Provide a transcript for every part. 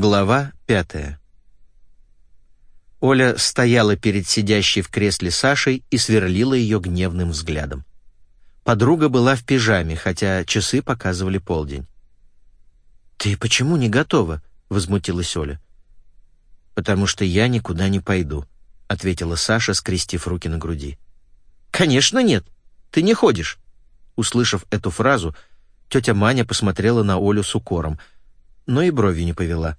Глава пятая. Оля стояла перед сидящей в кресле Сашей и сверлила ее гневным взглядом. Подруга была в пижаме, хотя часы показывали полдень. «Ты почему не готова?» — возмутилась Оля. «Потому что я никуда не пойду», — ответила Саша, скрестив руки на груди. «Конечно нет. Ты не ходишь». Услышав эту фразу, тетя Маня посмотрела на Олю с укором, но и брови не повела.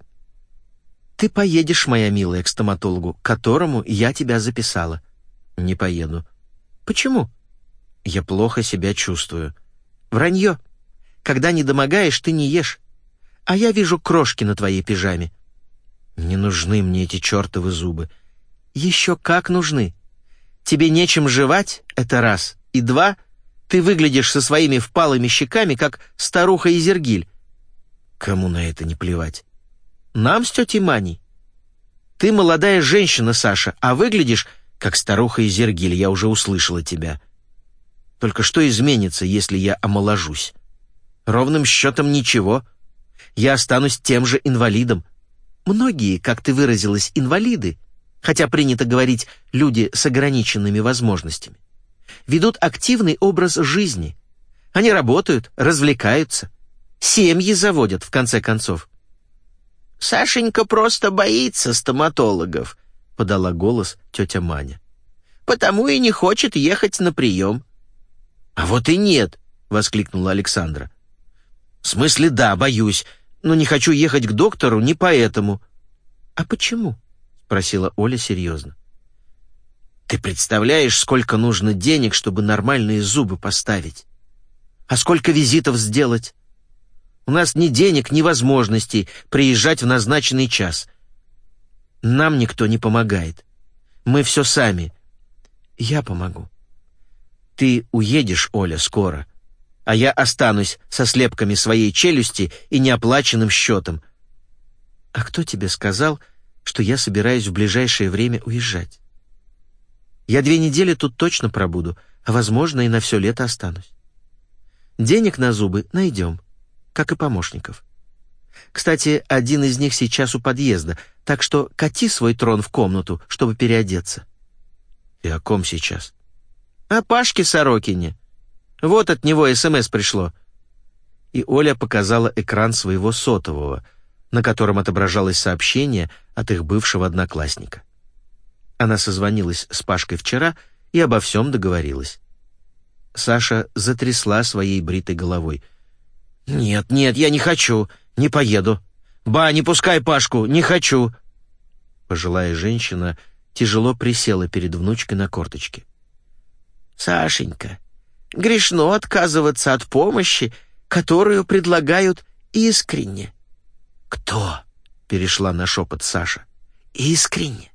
«Ты поедешь, моя милая, к стоматологу, к которому я тебя записала». «Не поеду». «Почему?» «Я плохо себя чувствую». «Вранье. Когда не домогаешь, ты не ешь. А я вижу крошки на твоей пижаме». «Не нужны мне эти чертовы зубы». «Еще как нужны. Тебе нечем жевать, это раз. И два, ты выглядишь со своими впалыми щеками, как старуха Изергиль. Кому на это не плевать? Нам с тетей Маней. Ты молодая женщина, Саша, а выглядишь, как старуха Изергиль, я уже услышала тебя. Только что изменится, если я омоложусь? Ровным счетом ничего. Я останусь тем же инвалидом. Многие, как ты выразилась, инвалиды, хотя принято говорить «люди с ограниченными возможностями», ведут активный образ жизни. Они работают, развлекаются, семьи заводят, в конце концов. «Сашенька просто боится стоматологов», — подала голос тетя Маня. «Потому и не хочет ехать на прием». «А вот и нет», — воскликнула Александра. «В смысле, да, боюсь, но не хочу ехать к доктору не поэтому». «А почему?» спросила Оля серьезно. «Ты представляешь, сколько нужно денег, чтобы нормальные зубы поставить? А сколько визитов сделать? У нас ни денег, ни возможностей приезжать в назначенный час. Нам никто не помогает. Мы все сами. Я помогу. Ты уедешь, Оля, скоро, а я останусь со слепками своей челюсти и неоплаченным счетом. А кто тебе сказал, что я собираюсь в ближайшее время уезжать. Я две недели тут точно пробуду, а, возможно, и на все лето останусь. Денег на зубы найдем, как и помощников. Кстати, один из них сейчас у подъезда, так что кати свой трон в комнату, чтобы переодеться. И о ком сейчас? О Пашке Сорокине. Вот от него СМС пришло. И Оля показала экран своего сотового — на котором отображалось сообщение от их бывшего одноклассника. Она созвонилась с Пашкой вчера и обо всем договорилась. Саша затрясла своей бритой головой. «Нет, нет, я не хочу, не поеду. Ба, не пускай Пашку, не хочу!» Пожилая женщина тяжело присела перед внучкой на корточке. «Сашенька, грешно отказываться от помощи, которую предлагают искренне. «Кто?» — перешла на шепот Саша. «Искренне.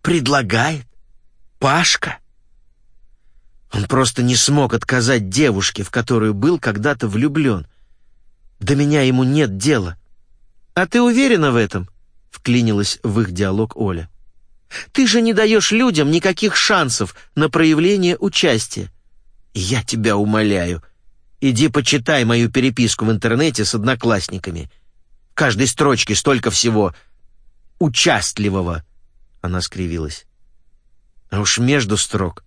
Предлагает. Пашка». Он просто не смог отказать девушке, в которую был когда-то влюблен. До меня ему нет дела. «А ты уверена в этом?» — вклинилась в их диалог Оля. «Ты же не даешь людям никаких шансов на проявление участия. Я тебя умоляю, иди почитай мою переписку в интернете с одноклассниками каждой строчке столько всего участливого. Она скривилась. А уж между строк.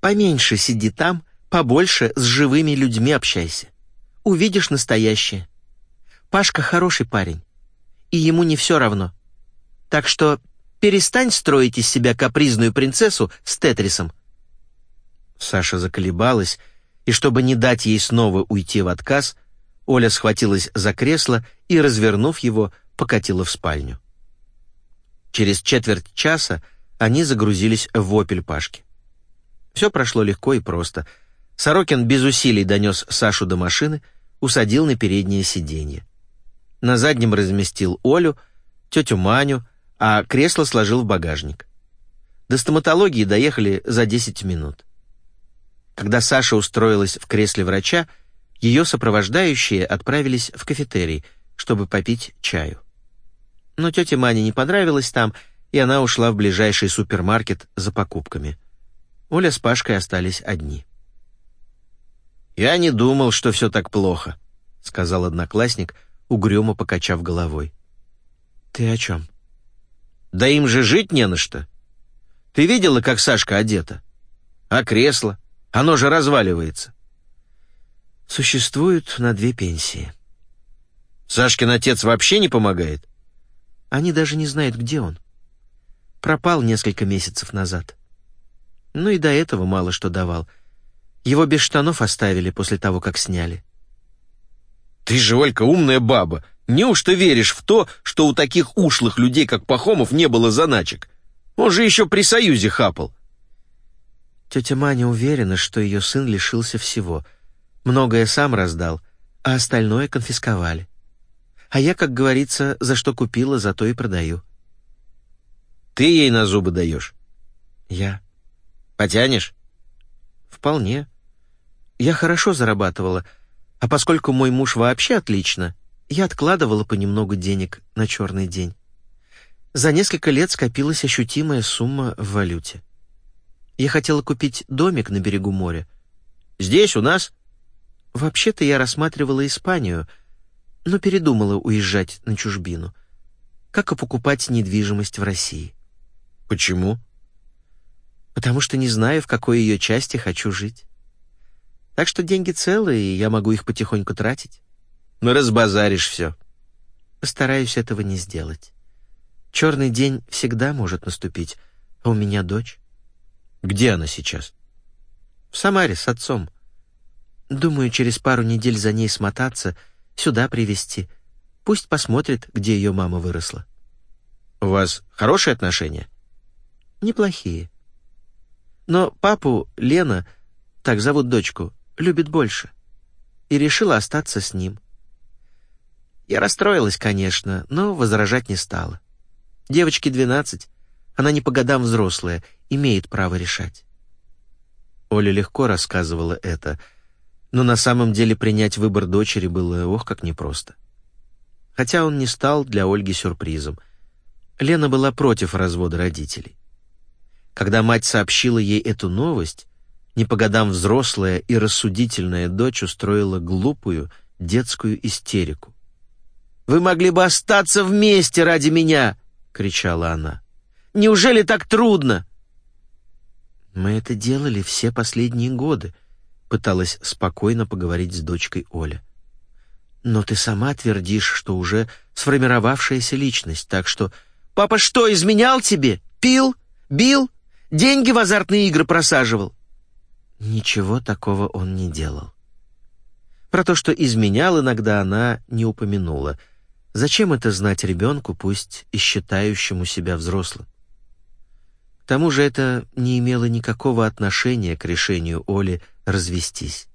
Поменьше сиди там, побольше с живыми людьми общайся. Увидишь настоящее. Пашка хороший парень, и ему не все равно. Так что перестань строить из себя капризную принцессу с Тетрисом. Саша заколебалась, и чтобы не дать ей снова уйти в отказ, — Оля схватилась за кресло и, развернув его, покатила в спальню. Через четверть часа они загрузились в «Опель» Пашки. Все прошло легко и просто. Сорокин без усилий донес Сашу до машины, усадил на переднее сиденье. На заднем разместил Олю, тетю Маню, а кресло сложил в багажник. До стоматологии доехали за 10 минут. Когда Саша устроилась в кресле врача, ее сопровождающие отправились в кафетерий, чтобы попить чаю. Но тете Мане не понравилось там, и она ушла в ближайший супермаркет за покупками. Оля с Пашкой остались одни. «Я не думал, что все так плохо», — сказал одноклассник, угрюмо покачав головой. «Ты о чем?» «Да им же жить не на что. Ты видела, как Сашка одета? А кресло? Оно же разваливается». «Существуют на две пенсии». «Сашкин отец вообще не помогает?» «Они даже не знают, где он. Пропал несколько месяцев назад. Ну и до этого мало что давал. Его без штанов оставили после того, как сняли. Ты же, Олька, умная баба. Неужто веришь в то, что у таких ушлых людей, как Пахомов, не было заначек? Он же еще при Союзе хапал. Тетя Маня уверена, что ее сын лишился всего. Многое сам раздал, а остальное конфисковали. А я, как говорится, за что купила, за то и продаю. Ты ей на зубы даешь? Я. Потянешь? Вполне. Я хорошо зарабатывала, а поскольку мой муж вообще отлично, я откладывала понемногу денег на черный день. За несколько лет скопилась ощутимая сумма в валюте. Я хотела купить домик на берегу моря. Здесь, у нас? Вообще-то я рассматривала Испанию, но передумала уезжать на чужбину. Как и покупать недвижимость в России. Почему? потому что не знаю, в какой ее части хочу жить. Так что деньги целые, и я могу их потихоньку тратить. Ну, разбазаришь все. Постараюсь этого не сделать. Черный день всегда может наступить, а у меня дочь. Где она сейчас? В Самаре с отцом. Думаю, через пару недель за ней смотаться, сюда привезти. Пусть посмотрит, где ее мама выросла. У вас хорошие отношения? Неплохие. Но папу Лена, так зовут дочку, любит больше. И решила остаться с ним. Я расстроилась, конечно, но возражать не стала. Девочке двенадцать, она не по годам взрослая, имеет право решать. Оля легко рассказывала это, но на самом деле принять выбор дочери было ох как непросто. Хотя он не стал для Ольги сюрпризом. Лена была против развода родителей. Когда мать сообщила ей эту новость, не по годам взрослая и рассудительная дочь устроила глупую детскую истерику. «Вы могли бы остаться вместе ради меня!» — кричала она. «Неужели так трудно?» «Мы это делали все последние годы», — пыталась спокойно поговорить с дочкой Оля. «Но ты сама твердишь, что уже сформировавшаяся личность, так что...» «Папа что, изменял тебе? Пил? Бил? Деньги в азартные игры просаживал?» Ничего такого он не делал. Про то, что изменял иногда, она не упомянула. Зачем это знать ребенку, пусть и считающему себя взрослым? К тому же это не имело никакого отношения к решению Оли развестись.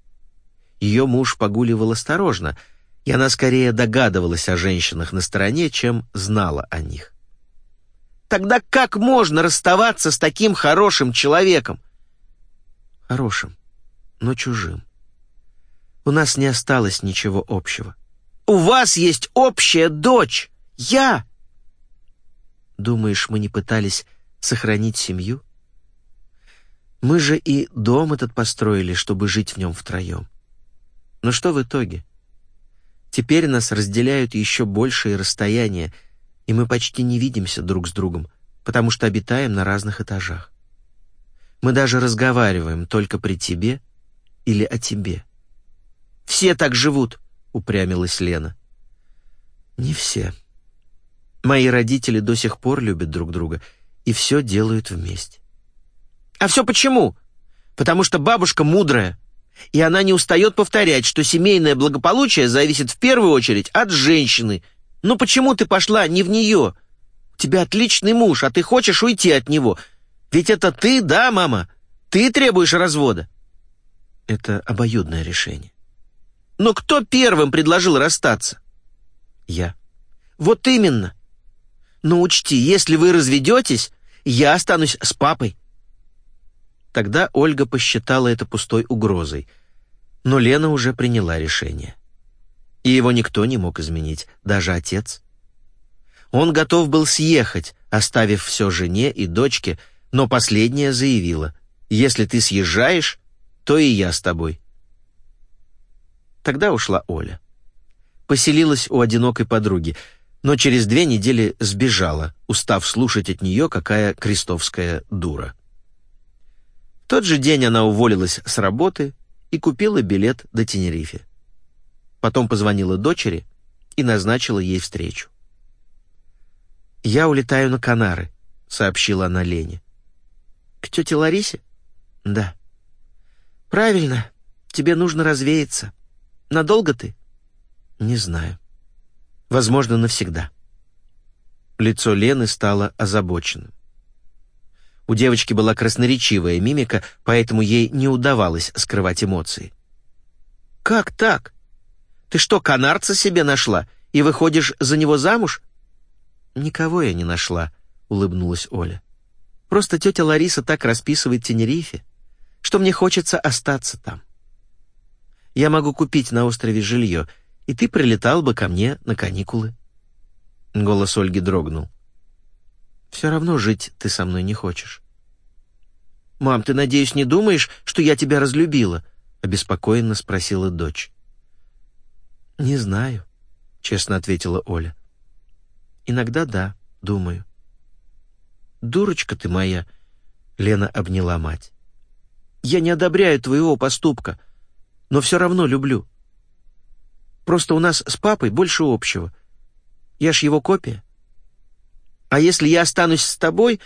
Ее муж погуливал осторожно, и она скорее догадывалась о женщинах на стороне, чем знала о них. Тогда как можно расставаться с таким хорошим человеком? Хорошим, но чужим. У нас не осталось ничего общего. У вас есть общая дочь. Я. Думаешь, мы не пытались сохранить семью? Мы же и дом этот построили, чтобы жить в нем втроем. Но что в итоге? Теперь нас разделяют еще большие расстояния, и мы почти не видимся друг с другом, потому что обитаем на разных этажах. Мы даже разговариваем только при тебе или о тебе. «Все так живут», — упрямилась Лена. «Не все. Мои родители до сих пор любят друг друга и все делают вместе». «А все почему? Потому что бабушка мудрая, и она не устает повторять, что семейное благополучие зависит в первую очередь от женщины, ну почему ты пошла не в нее? У тебя отличный муж, а ты хочешь уйти от него. Ведь это ты, да, мама? Ты требуешь развода. Это обоюдное решение. Но кто первым предложил расстаться? Я. Вот именно. Но учти, если вы разведетесь, я останусь с папой. Тогда Ольга посчитала это пустой угрозой. Но Лена уже приняла решение и его никто не мог изменить, даже отец. Он готов был съехать, оставив все жене и дочке, но последняя заявила, «Если ты съезжаешь, то и я с тобой». Тогда ушла Оля. Поселилась у одинокой подруги. но через две недели сбежала, устав слушать от нее, какая крестовская дура. В тот же день она уволилась с работы и купила билет до Тенерифе. Потом позвонила дочери и назначила ей встречу. «Я улетаю на Канары», — сообщила она Лене. «К тете Ларисе?» «Да». «Правильно. Тебе нужно развеяться. Надолго ты?» «Не знаю. Возможно, навсегда». Лицо Лены стало озабоченным. У девочки была красноречивая мимика, поэтому ей не удавалось скрывать эмоции. «Как так? Ты что, канарца себе нашла и выходишь за него замуж?» «Никого я не нашла», — улыбнулась Оля. «Просто тетя Лариса так расписывает Тенерифе, что мне хочется остаться там. Я могу купить на острове жилье, и ты прилетал бы ко мне на каникулы». Голос Ольги дрогнул. «Все равно жить ты со мной не хочешь». «Мам, ты, надеюсь, не думаешь, что я тебя разлюбила?» — обеспокоенно спросила дочь. «Не знаю», — честно ответила Оля. Иногда да, думаю. Дурочка ты моя, Лена обняла мать. Я не одобряю твоего поступка, но все равно люблю. Просто у нас с папой больше общего. Я ж его копия. А если я останусь с тобой,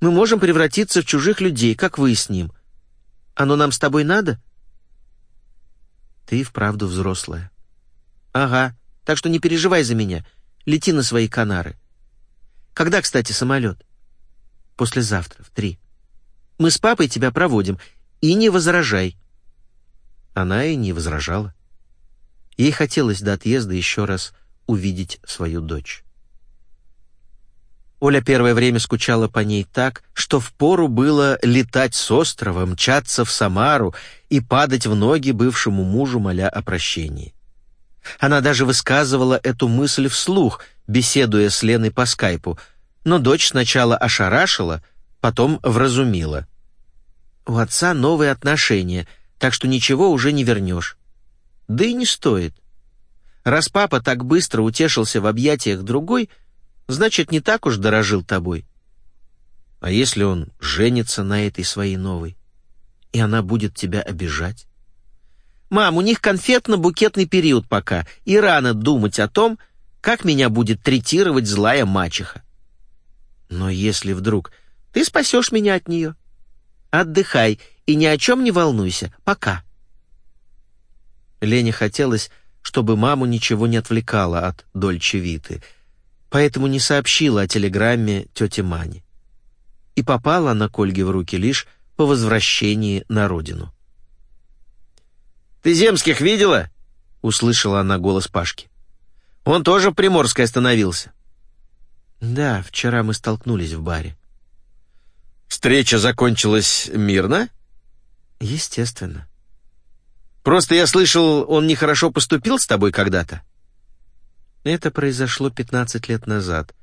мы можем превратиться в чужих людей, как вы с ним. Оно нам с тобой надо? Ты вправду взрослая. Ага, так что не переживай за меня — Лети на свои Канары. Когда, кстати, самолет? Послезавтра, в три. Мы с папой тебя проводим, и не возражай. Она и не возражала. Ей хотелось до отъезда еще раз увидеть свою дочь. Оля первое время скучала по ней так, что впору было летать с острова, мчаться в Самару и падать в ноги бывшему мужу, моля о прощении. Она даже высказывала эту мысль вслух, беседуя с Леной по скайпу, но дочь сначала ошарашила, потом вразумила. «У отца новые отношения, так что ничего уже не вернешь. Да и не стоит. Раз папа так быстро утешился в объятиях другой, значит, не так уж дорожил тобой. А если он женится на этой своей новой, и она будет тебя обижать? «Мам, у них конфетно-букетный период пока, и рано думать о том, как меня будет третировать злая мачеха. Но если вдруг ты спасешь меня от нее, отдыхай и ни о чем не волнуйся, пока». Лене хотелось, чтобы маму ничего не отвлекало от Дольче Виты, поэтому не сообщила о телеграмме тете Мане. И попала она к Ольге в руки лишь по возвращении на родину. Ты Земских видела?» — услышала она голос Пашки. «Он тоже в Приморской остановился». «Да, вчера мы столкнулись в баре». «Встреча закончилась мирно?» «Естественно». «Просто я слышал, он нехорошо поступил с тобой когда-то?» Это произошло пятнадцать лет назад,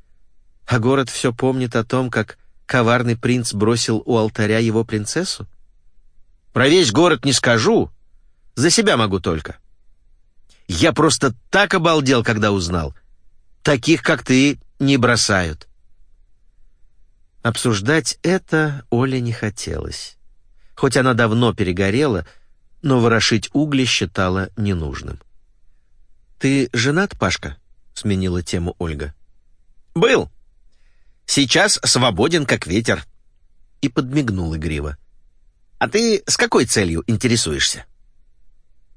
а город все помнит о том, как коварный принц бросил у алтаря его принцессу? «Про весь город не скажу», за себя могу только. Я просто так обалдел, когда узнал. Таких, как ты, не бросают. Обсуждать это Оле не хотелось. Хоть она давно перегорела, но ворошить угли считала ненужным. «Ты женат, Пашка?» — сменила тему Ольга. «Был. Сейчас свободен, как ветер». И подмигнул игриво. «А ты с какой целью интересуешься?»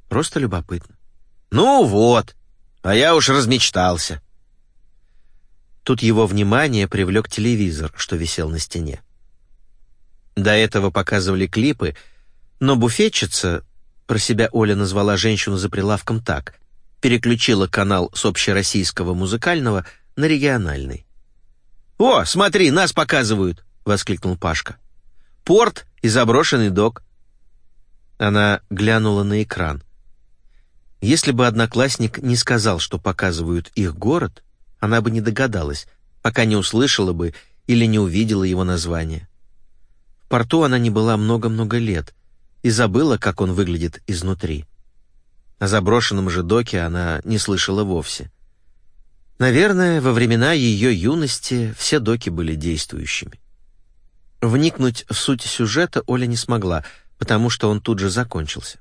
Просто любопытно. «Ну вот, а я уж размечтался». Тут его внимание привлек телевизор, что висел на стене. До этого показывали клипы, но буфетчица, про себя Оля назвала женщину за прилавком так, переключила канал с общероссийского музыкального на региональный. «О, смотри, нас показывают!» — воскликнул Пашка. «Порт и заброшенный док». Она глянула на экран. Если бы одноклассник не сказал, что показывают их город, она бы не догадалась, пока не услышала бы или не увидела его название. В порту она не была много-много лет и забыла, как он выглядит изнутри. О заброшенном же доке она не слышала вовсе. Наверное, во времена ее юности все доки были действующими. Вникнуть в суть сюжета Оля не смогла, потому что он тут же закончился.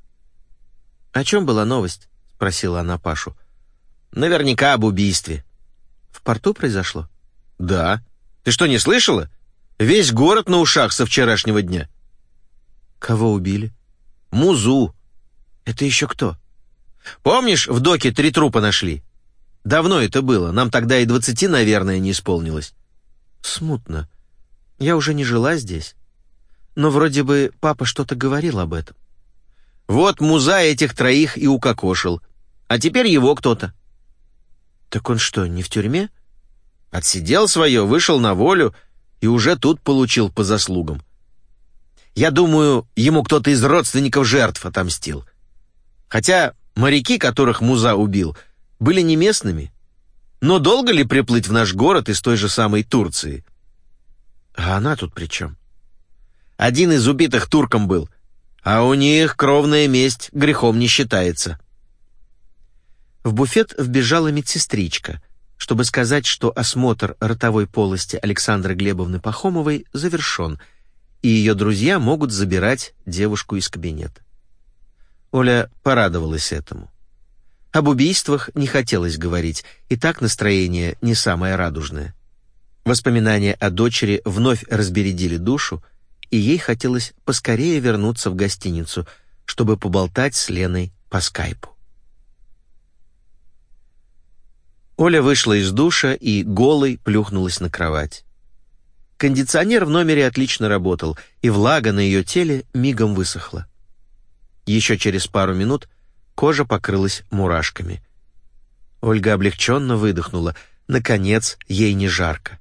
«О чем была новость?» — спросила она Пашу. «Наверняка об убийстве». «В порту произошло?» «Да. Ты что, не слышала? Весь город на ушах со вчерашнего дня». «Кого убили?» «Музу». «Это еще кто?» «Помнишь, в доке три трупа нашли?» Давно это было, нам тогда и двадцати, наверное, не исполнилось». «Смутно. Я уже не жила здесь. Но вроде бы папа что-то говорил об этом». «Вот муза этих троих и укокошил. А теперь его кто-то». «Так он что, не в тюрьме?» «Отсидел свое, вышел на волю и уже тут получил по заслугам. Я думаю, ему кто-то из родственников жертв отомстил. Хотя моряки, которых Муза убил — были не местными. Но долго ли приплыть в наш город из той же самой Турции? А она тут при чем? Один из убитых турком был, а у них кровная месть грехом не считается. В буфет вбежала медсестричка, чтобы сказать, что осмотр ротовой полости Александры Глебовны Пахомовой завершен, и ее друзья могут забирать девушку из кабинета. Оля порадовалась этому. Об убийствах не хотелось говорить, и так настроение не самое радужное. Воспоминания о дочери вновь разбередили душу, и ей хотелось поскорее вернуться в гостиницу, чтобы поболтать с Леной по скайпу. Оля вышла из душа и голой плюхнулась на кровать. Кондиционер в номере отлично работал, и влага на ее теле мигом высохла. Еще через пару минут Кожа покрылась мурашками. Ольга облегченно выдохнула. Наконец, ей не жарко.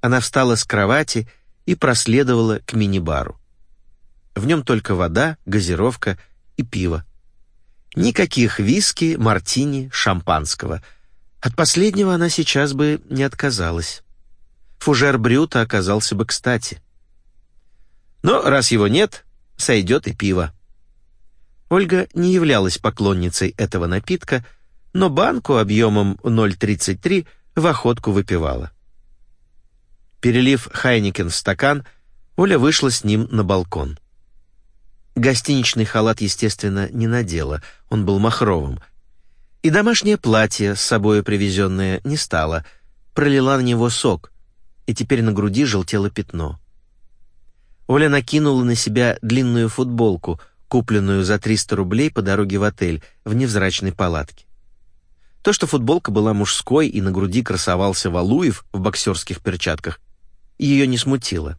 Она встала с кровати и проследовала к мини-бару. В нем только вода, газировка и пиво. Никаких виски, мартини, шампанского. От последнего она сейчас бы не отказалась. Фужер Брюта оказался бы кстати. Но раз его нет, сойдет и пиво. Ольга не являлась поклонницей этого напитка, но банку объемом 0,33 в охотку выпивала. Перелив Хайникен в стакан, Оля вышла с ним на балкон. Гостиничный халат, естественно, не надела, он был махровым. И домашнее платье, с собой привезенное, не стало, пролила на него сок, и теперь на груди желтело пятно. Оля накинула на себя длинную футболку — купленную за 300 рублей по дороге в отель в невзрачной палатке. То, что футболка была мужской и на груди красовался Валуев в боксерских перчатках, ее не смутило.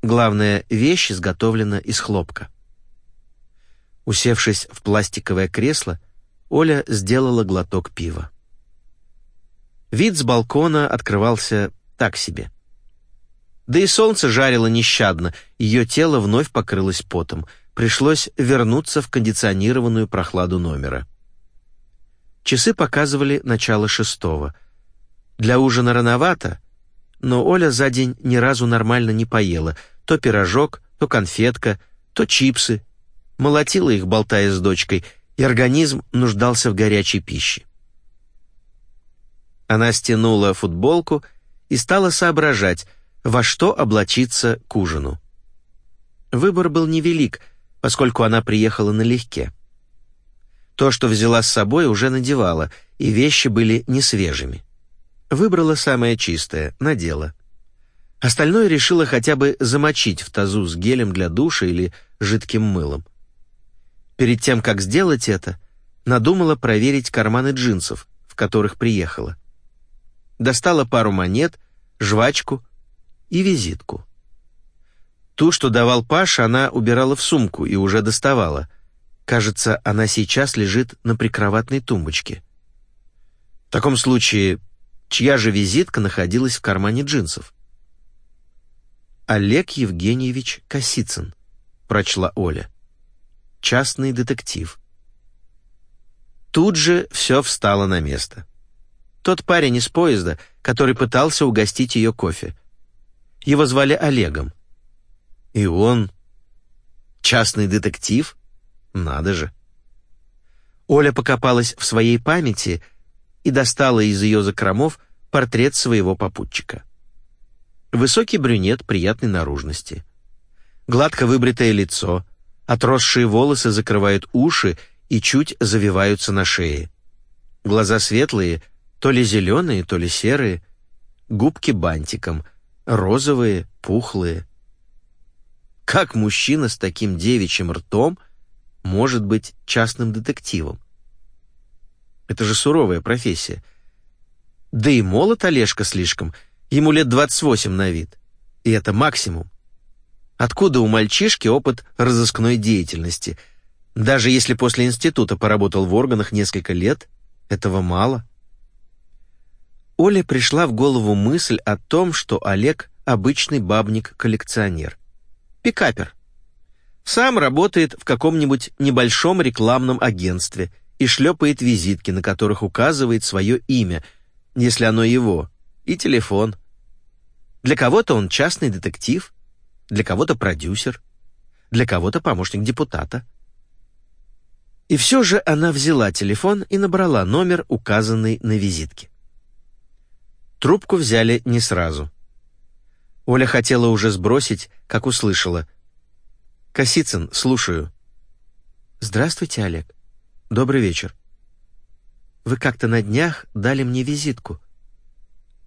Главное, вещь изготовлена из хлопка. Усевшись в пластиковое кресло, Оля сделала глоток пива. Вид с балкона открывался так себе. Да и солнце жарило нещадно, ее тело вновь покрылось потом — пришлось вернуться в кондиционированную прохладу номера. Часы показывали начало шестого. Для ужина рановато, но Оля за день ни разу нормально не поела. То пирожок, то конфетка, то чипсы. Молотила их, болтая с дочкой, и организм нуждался в горячей пище. Она стянула футболку и стала соображать, во что облачиться к ужину. Выбор был невелик — поскольку она приехала налегке. То, что взяла с собой, уже надевала, и вещи были не свежими. Выбрала самое чистое, надела. Остальное решила хотя бы замочить в тазу с гелем для душа или жидким мылом. Перед тем, как сделать это, надумала проверить карманы джинсов, в которых приехала. Достала пару монет, жвачку и визитку. Ту, что давал Паша, она убирала в сумку и уже доставала. Кажется, она сейчас лежит на прикроватной тумбочке. В таком случае, чья же визитка находилась в кармане джинсов? «Олег Евгеньевич Косицын», — прочла Оля. «Частный детектив». Тут же все встало на место. Тот парень из поезда, который пытался угостить ее кофе. Его звали Олегом. И он... Частный детектив? Надо же. Оля покопалась в своей памяти и достала из ее закромов портрет своего попутчика. Высокий брюнет приятной наружности. Гладко выбритое лицо, отросшие волосы закрывают уши и чуть завиваются на шее. Глаза светлые, то ли зеленые, то ли серые, губки бантиком, розовые, пухлые. Как мужчина с таким девичьим ртом может быть частным детективом? Это же суровая профессия. Да и молод Олежка слишком, ему лет 28 на вид. И это максимум. Откуда у мальчишки опыт разыскной деятельности? Даже если после института поработал в органах несколько лет, этого мало. Оле пришла в голову мысль о том, что Олег — обычный бабник-коллекционер. Пикапер. Сам работает в каком-нибудь небольшом рекламном агентстве и шлепает визитки, на которых указывает свое имя, если оно его, и телефон. Для кого-то он частный детектив, для кого-то продюсер, для кого-то помощник депутата. И все же она взяла телефон и набрала номер, указанный на визитке. Трубку взяли не сразу. Оля хотела уже сбросить, как услышала. «Косицын, слушаю». «Здравствуйте, Олег. Добрый вечер. Вы как-то на днях дали мне визитку».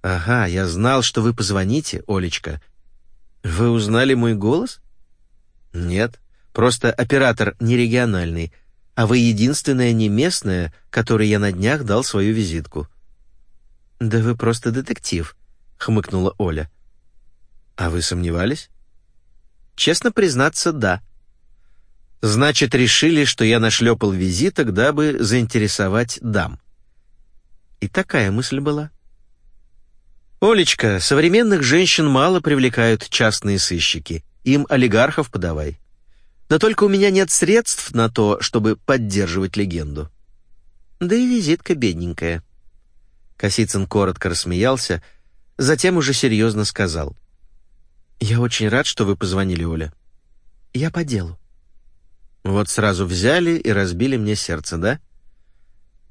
«Ага, я знал, что вы позвоните, Олечка. Вы узнали мой голос?» «Нет, просто оператор не региональный, а вы единственная не местная, которой я на днях дал свою визитку». «Да вы просто детектив», — хмыкнула Оля. «А вы сомневались?» «Честно признаться, да». «Значит, решили, что я нашлепал визиток, дабы заинтересовать дам». И такая мысль была. «Олечка, современных женщин мало привлекают частные сыщики. Им олигархов подавай. Да только у меня нет средств на то, чтобы поддерживать легенду. Да и визитка бедненькая». Косицын коротко рассмеялся, затем уже серьезно сказал. «Я очень рад, что вы позвонили, Оля. Я по делу». «Вот сразу взяли и разбили мне сердце, да?»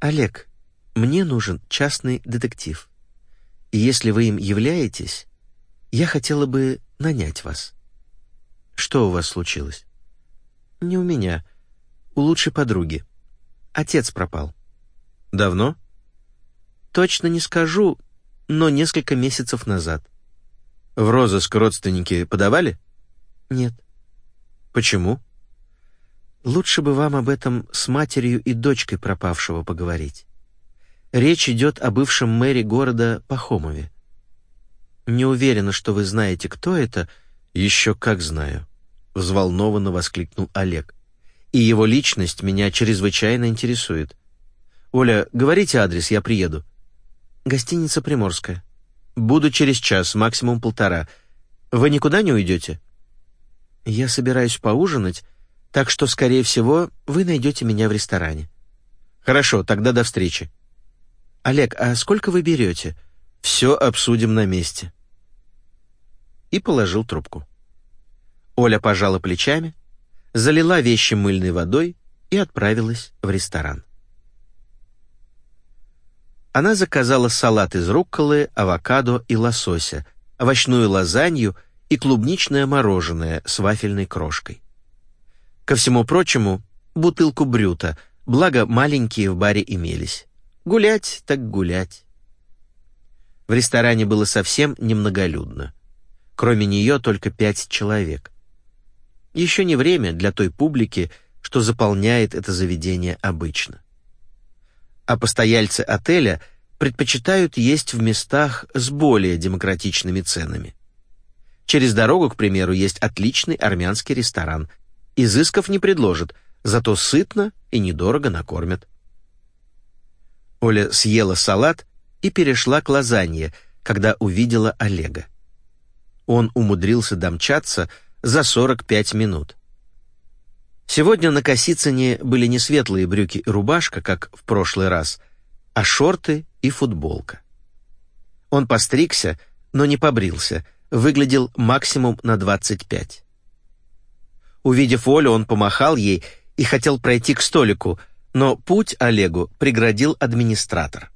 «Олег, мне нужен частный детектив. И если вы им являетесь, я хотела бы нанять вас». «Что у вас случилось?» «Не у меня. У лучшей подруги. Отец пропал». «Давно?» Точно не скажу, но несколько месяцев назад. В розыск родственники подавали? Нет. Почему? Лучше бы вам об этом с матерью и дочкой пропавшего поговорить. Речь идет о бывшем мэре города Пахомове. Не уверена, что вы знаете, кто это. Еще как знаю, взволнованно воскликнул Олег. И его личность меня чрезвычайно интересует. Оля, говорите адрес, я приеду. Гостиница «Приморская». Буду через час, максимум полтора. Вы никуда не уйдете? Я собираюсь поужинать, так что, скорее всего, вы найдете меня в ресторане. Хорошо, тогда до встречи. Олег, а сколько вы берете? Все обсудим на месте. И положил трубку. Оля пожала плечами, залила вещи мыльной водой и отправилась в ресторан. Она заказала салат из рукколы, авокадо и лосося, овощную лазанью и клубничное мороженое с вафельной крошкой. Ко всему прочему, бутылку брюта, благо маленькие в баре имелись. Гулять так гулять. В ресторане было совсем немноголюдно. Кроме нее только пять человек. Еще не время для той публики, что заполняет это заведение обычно а постояльцы отеля предпочитают есть в местах с более демократичными ценами. Через дорогу, к примеру, есть отличный армянский ресторан. Изысков не предложат, зато сытно и недорого накормят. Оля съела салат и перешла к лазанье, когда увидела Олега. Он умудрился домчаться за 45 минут. Сегодня на Косицыне были не светлые брюки и рубашка, как в прошлый раз, а шорты и футболка. Он постригся, но не побрился, выглядел максимум на 25. Увидев Олю, он помахал ей и хотел пройти к столику, но путь Олегу преградил администратор.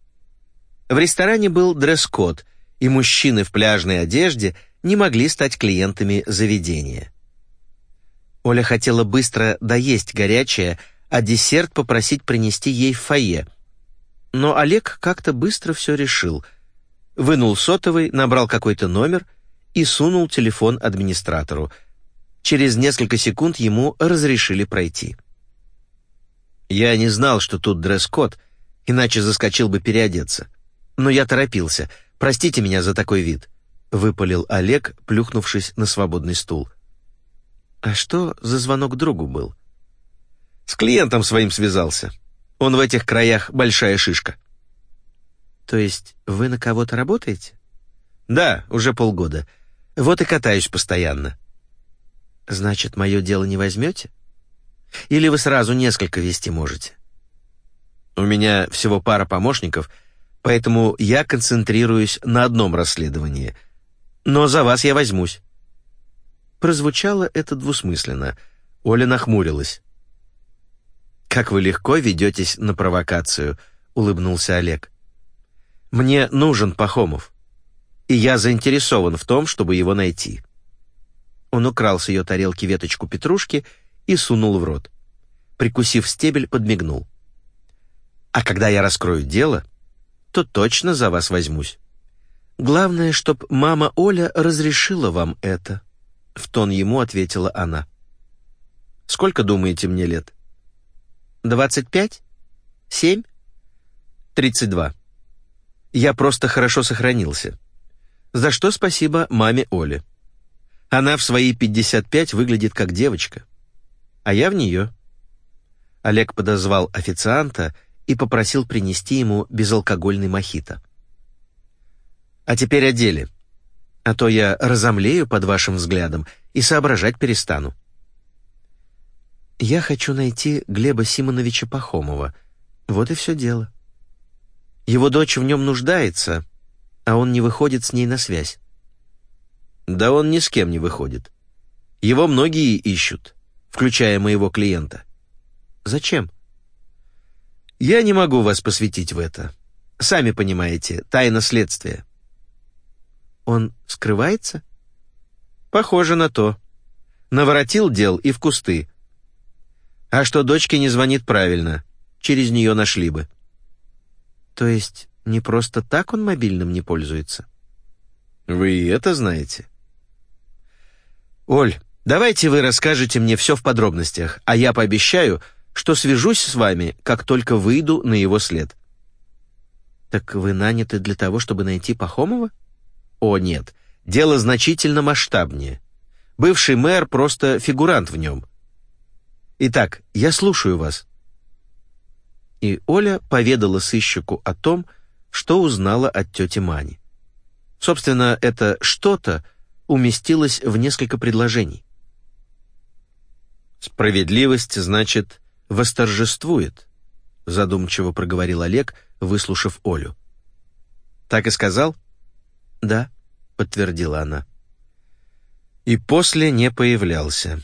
В ресторане был дресс-код, и мужчины в пляжной одежде не могли стать клиентами заведения. Оля хотела быстро доесть горячее, а десерт попросить принести ей в фойе. Но Олег как-то быстро все решил. Вынул сотовый, набрал какой-то номер и сунул телефон администратору. Через несколько секунд ему разрешили пройти. Я не знал, что тут дресс-код, иначе заскочил бы переодеться. Но я торопился. Простите меня за такой вид», — выпалил Олег, плюхнувшись на свободный стул. «А что за звонок другу был?» «С клиентом своим связался. Он в этих краях большая шишка». «То есть вы на кого-то работаете?» «Да, уже полгода. Вот и катаюсь постоянно». «Значит, мое дело не возьмете? Или вы сразу несколько вести можете?» «У меня всего пара помощников, поэтому я концентрируюсь на одном расследовании. Но за вас я возьмусь». Прозвучало это двусмысленно. Оля нахмурилась. «Как вы легко ведетесь на провокацию», — улыбнулся Олег. «Мне нужен Пахомов, и я заинтересован в том, чтобы его найти». Он украл с ее тарелки веточку петрушки и сунул в рот. Прикусив стебель, подмигнул. «А когда я раскрою дело, то точно за вас возьмусь. Главное, чтоб мама Оля разрешила вам это». — в тон ему ответила она. «Сколько, думаете, мне лет?» «Двадцать пять? Семь?» «Тридцать два. Я просто хорошо сохранился. За что спасибо маме Оле. Она в свои пятьдесят пять выглядит как девочка. А я в нее». Олег подозвал официанта и попросил принести ему безалкогольный мохито. «А теперь о деле», а то я разомлею под вашим взглядом и соображать перестану. Я хочу найти Глеба Симоновича Пахомова. Вот и все дело. Его дочь в нем нуждается, а он не выходит с ней на связь. Да он ни с кем не выходит. Его многие ищут, включая моего клиента. Зачем? Я не могу вас посвятить в это. Сами понимаете, тайна следствия. Он скрывается? Похоже на то. Наворотил дел и в кусты. А что дочке не звонит правильно, через нее нашли бы. То есть не просто так он мобильным не пользуется? Вы это знаете? Оль, давайте вы расскажете мне все в подробностях, а я пообещаю, что свяжусь с вами, как только выйду на его след. Так вы наняты для того, чтобы найти Пахомова? О, нет, дело значительно масштабнее. Бывший мэр просто фигурант в нем. Итак, я слушаю вас. И Оля поведала сыщику о том, что узнала от тети Мани. Собственно, это «что-то» уместилось в несколько предложений. «Справедливость, значит, восторжествует», — задумчиво проговорил Олег, выслушав Олю. «Так и сказал?» «Да», — подтвердила она. И после не появлялся.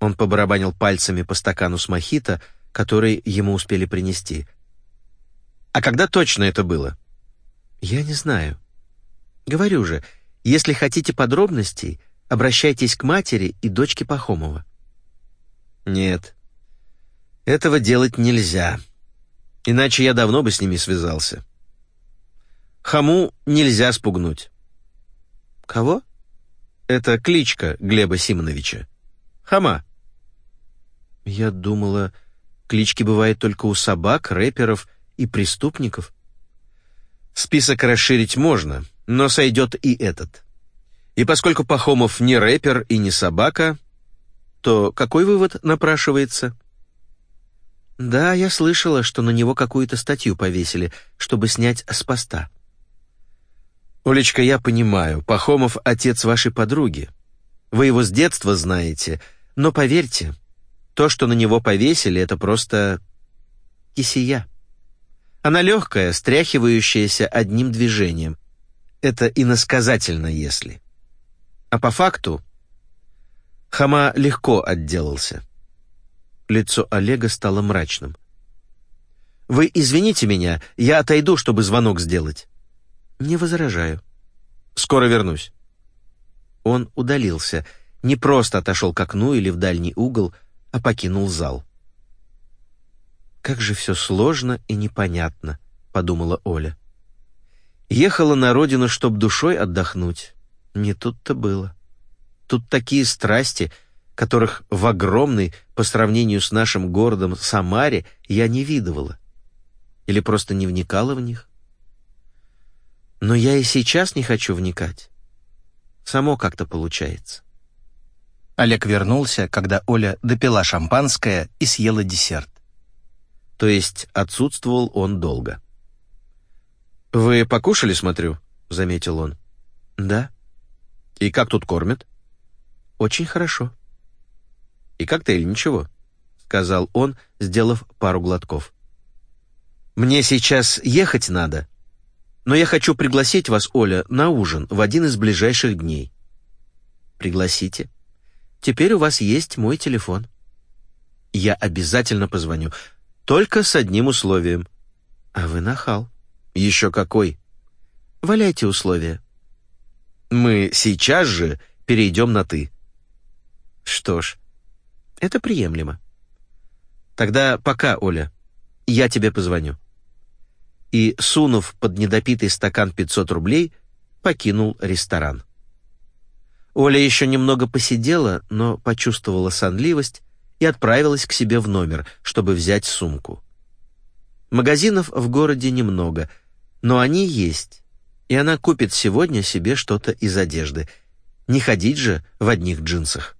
Он побарабанил пальцами по стакану с мохито, который ему успели принести. «А когда точно это было?» «Я не знаю. Говорю же, если хотите подробностей, обращайтесь к матери и дочке Пахомова». «Нет, этого делать нельзя. Иначе я давно бы с ними связался. Хаму нельзя спугнуть. Кого? Это кличка Глеба Симоновича. Хама. Я думала, клички бывают только у собак, рэперов и преступников. Список расширить можно, но сойдет и этот. И поскольку Пахомов не рэпер и не собака, то какой вывод напрашивается? Да, я слышала, что на него какую-то статью повесили, чтобы снять с поста. «Олечка, я понимаю, Пахомов — отец вашей подруги. Вы его с детства знаете, но поверьте, то, что на него повесили, это просто кисия. Она легкая, стряхивающаяся одним движением. Это иносказательно, если. А по факту Хама легко отделался. Лицо Олега стало мрачным. Вы извините меня, я отойду, чтобы звонок сделать». «Не возражаю». «Скоро вернусь». Он удалился, не просто отошел к окну или в дальний угол, а покинул зал. «Как же все сложно и непонятно», — подумала Оля. Ехала на родину, чтоб душой отдохнуть. Не тут-то было. Тут такие страсти, которых в огромной, по сравнению с нашим городом Самаре, я не видывала. Или просто не вникала в них. Но я и сейчас не хочу вникать. Само как-то получается. Олег вернулся, когда Оля допила шампанское и съела десерт. То есть отсутствовал он долго. «Вы покушали, смотрю?» — заметил он. «Да». «И как тут кормят?» «Очень хорошо». «И коктейль ничего», — сказал он, сделав пару глотков. «Мне сейчас ехать надо, но я хочу пригласить вас, Оля, на ужин в один из ближайших дней». «Пригласите. Теперь у вас есть мой телефон». «Я обязательно позвоню, только с одним условием». «А вы нахал». «Еще какой?» «Валяйте условия». «Мы сейчас же перейдем на «ты». «Что ж, это приемлемо». «Тогда пока, Оля. Я тебе позвоню» и, сунув под недопитый стакан 500 рублей, покинул ресторан. Оля еще немного посидела, но почувствовала сонливость и отправилась к себе в номер, чтобы взять сумку. Магазинов в городе немного, но они есть, и она купит сегодня себе что-то из одежды. Не ходить же в одних джинсах.